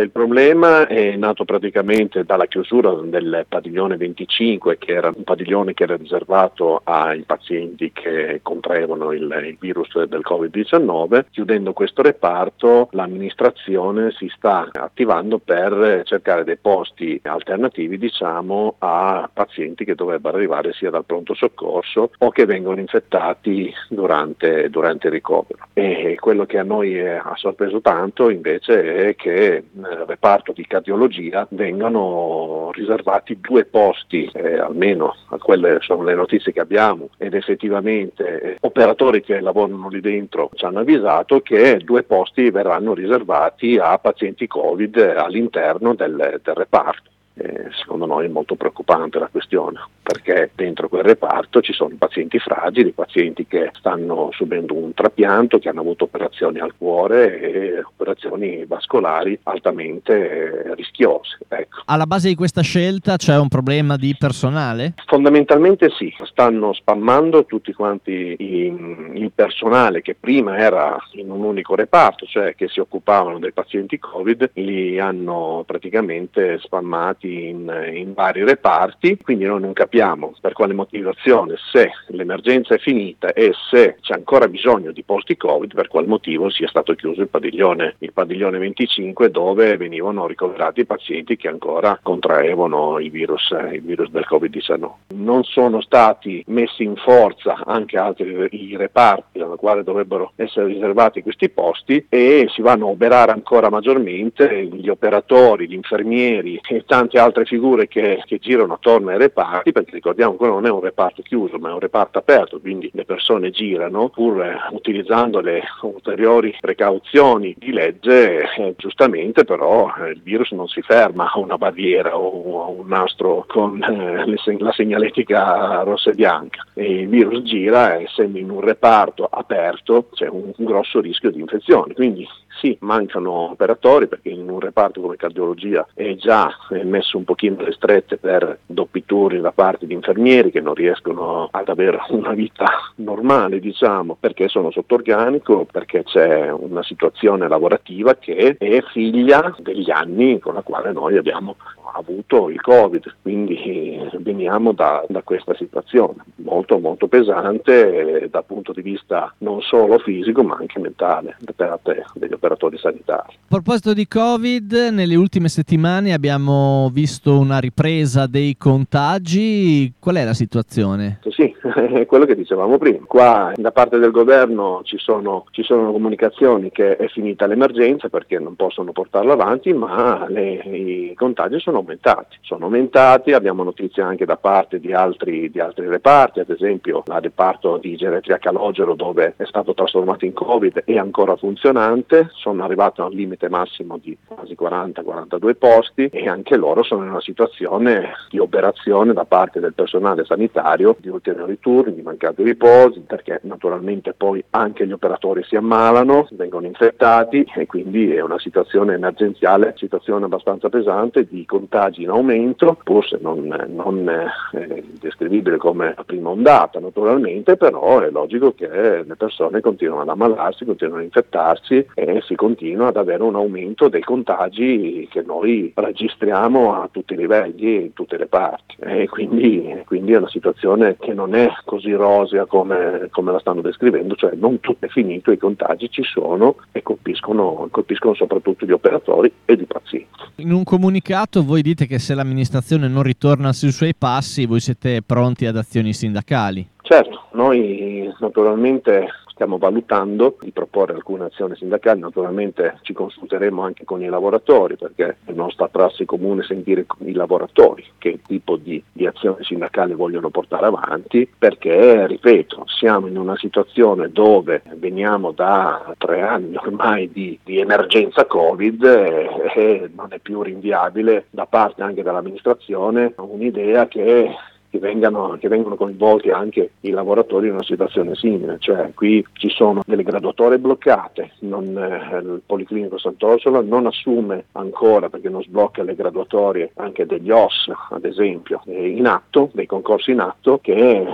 Il problema è nato praticamente dalla chiusura del padiglione 25, che era un padiglione che era riservato ai pazienti che contraevano il, il virus del Covid-19. Chiudendo questo reparto, l'amministrazione si sta attivando per cercare dei posti alternativi diciamo, a pazienti che dovrebbero arrivare sia dal pronto soccorso o che vengono infettati durante, durante il ricovero. E quello che a noi ha sorpreso tanto invece è che nel reparto di cardiologia vengano riservati due posti, eh, almeno quelle sono le notizie che abbiamo, ed effettivamente eh, operatori che lavorano lì dentro ci hanno avvisato che due posti verranno riservati a pazienti Covid all'interno del, del reparto. Eh, secondo noi è molto preoccupante la questione, perché dentro quel reparto ci sono pazienti fragili, pazienti che stanno subendo un trapianto, che hanno avuto operazioni al cuore e operazioni vascolari altamente rischiose. Ecco. Alla base di questa scelta c'è un problema di personale? Fondamentalmente sì, stanno spammando tutti quanti il personale che prima era in un unico reparto, cioè che si occupavano dei pazienti Covid, li hanno praticamente spammati in, in, vari reparti, quindi noi non capiamo per quale motivazione, se l'emergenza è finita e se c'è ancora bisogno di posti Covid, per quale motivo sia stato chiuso il padiglione, il padiglione 25 dove venivano ricoverati i pazienti che ancora contraevano il virus, il virus del Covid-19. Non sono stati messi in forza anche altri i reparti alla quale dovrebbero essere riservati questi posti e si vanno a oberare ancora maggiormente gli operatori, gli infermieri e tanti altre figure che, che, girano attorno ai reparti, perché ricordiamo che non è un reparto chiuso, ma è un reparto aperto, quindi le persone girano pur eh, utilizzando le ulteriori precauzioni di legge, eh, giustamente però eh, il virus non si ferma a una barriera o a un nastro con eh, le, la segnaletica rossa e bianca. E il virus gira, essendo in un reparto aperto, c'è un, un grosso rischio di infezione. Quindi sì, mancano operatori perché in un reparto come cardiologia è già messo un pochino le strette per doppi turni da parte di infermieri che non riescono ad avere una vita normale, diciamo, perché sono sotto organico, perché c'è una situazione lavorativa che è figlia degli anni con la quale noi abbiamo avuto il Covid, quindi veniamo da, da questa situazione. Molto molto pesante eh, dal punto di vista non solo fisico ma anche mentale da parte degli operatori sanitari. A proposito di Covid, nelle ultime settimane abbiamo visto una ripresa dei contagi, qual è la situazione? Sì, è quello che dicevamo prima, qua da parte del governo ci sono, ci sono comunicazioni che è finita l'emergenza perché non possono portarla avanti ma le, i contagi sono aumentati, sono aumentati, abbiamo notizie anche da parte di altri, di altri reparti, ad esempio il reparto di geretria calogero dove è stato trasformato in Covid è ancora funzionante, sono arrivato a un limite massimo di quasi 40-42 posti e anche loro sono in una situazione di operazione da parte del personale sanitario di ulteriori turni, di mancati riposi, perché naturalmente poi anche gli operatori si ammalano, vengono infettati e quindi è una situazione emergenziale, situazione abbastanza pesante di contagi in aumento, forse non, non eh, descrivibile come la prima ondata naturalmente, però è logico che le persone continuano ad ammalarsi, continuano a infettarsi e si continua ad avere un aumento dei contagi che noi registriamo a tutti i livelli in tutte le parti. E quindi, quindi, è una situazione che non è così rosea come, come la stanno descrivendo, cioè non tutto è finito, i contagi ci sono e colpiscono, colpiscono soprattutto gli operatori e i pazienti. In un comunicato voi dite che se l'amministrazione non ritorna sui suoi passi, voi siete pronti ad azioni sindacali. Certo, noi naturalmente stiamo valutando di proporre alcune azioni sindacali, naturalmente ci consulteremo anche con i lavoratori perché è nostra prassi comune sentire i lavoratori che tipo di, di azioni sindacali vogliono portare avanti perché, ripeto, siamo in una situazione dove veniamo da tre anni ormai di, di emergenza Covid e, e non è più rinviabile da parte anche dell'amministrazione un'idea che che, vengano, che vengono coinvolti anche i lavoratori in una situazione simile, cioè qui ci sono delle graduatorie bloccate, non, eh, il Policlinico Sant'Orsola non assume ancora perché non sblocca le graduatorie anche degli OS ad esempio in atto, dei concorsi in atto che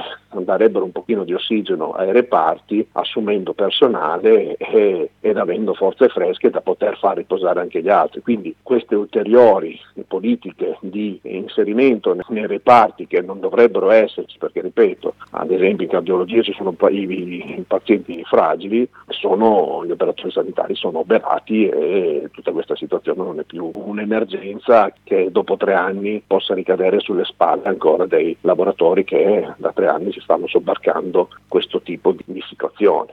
darebbero un pochino di ossigeno ai reparti assumendo personale e, ed avendo forze fresche da poter far riposare anche gli altri. Quindi queste ulteriori politiche di inserimento nei reparti che non dovrebbero esserci, perché ripeto, ad esempio in cardiologia ci sono i, i, i pazienti fragili, sono, gli operatori sanitari sono oberati e tutta questa situazione non è più un'emergenza che dopo tre anni possa ricadere sulle spalle ancora dei lavoratori che da tre anni si stanno sobbarcando questo tipo di situazione.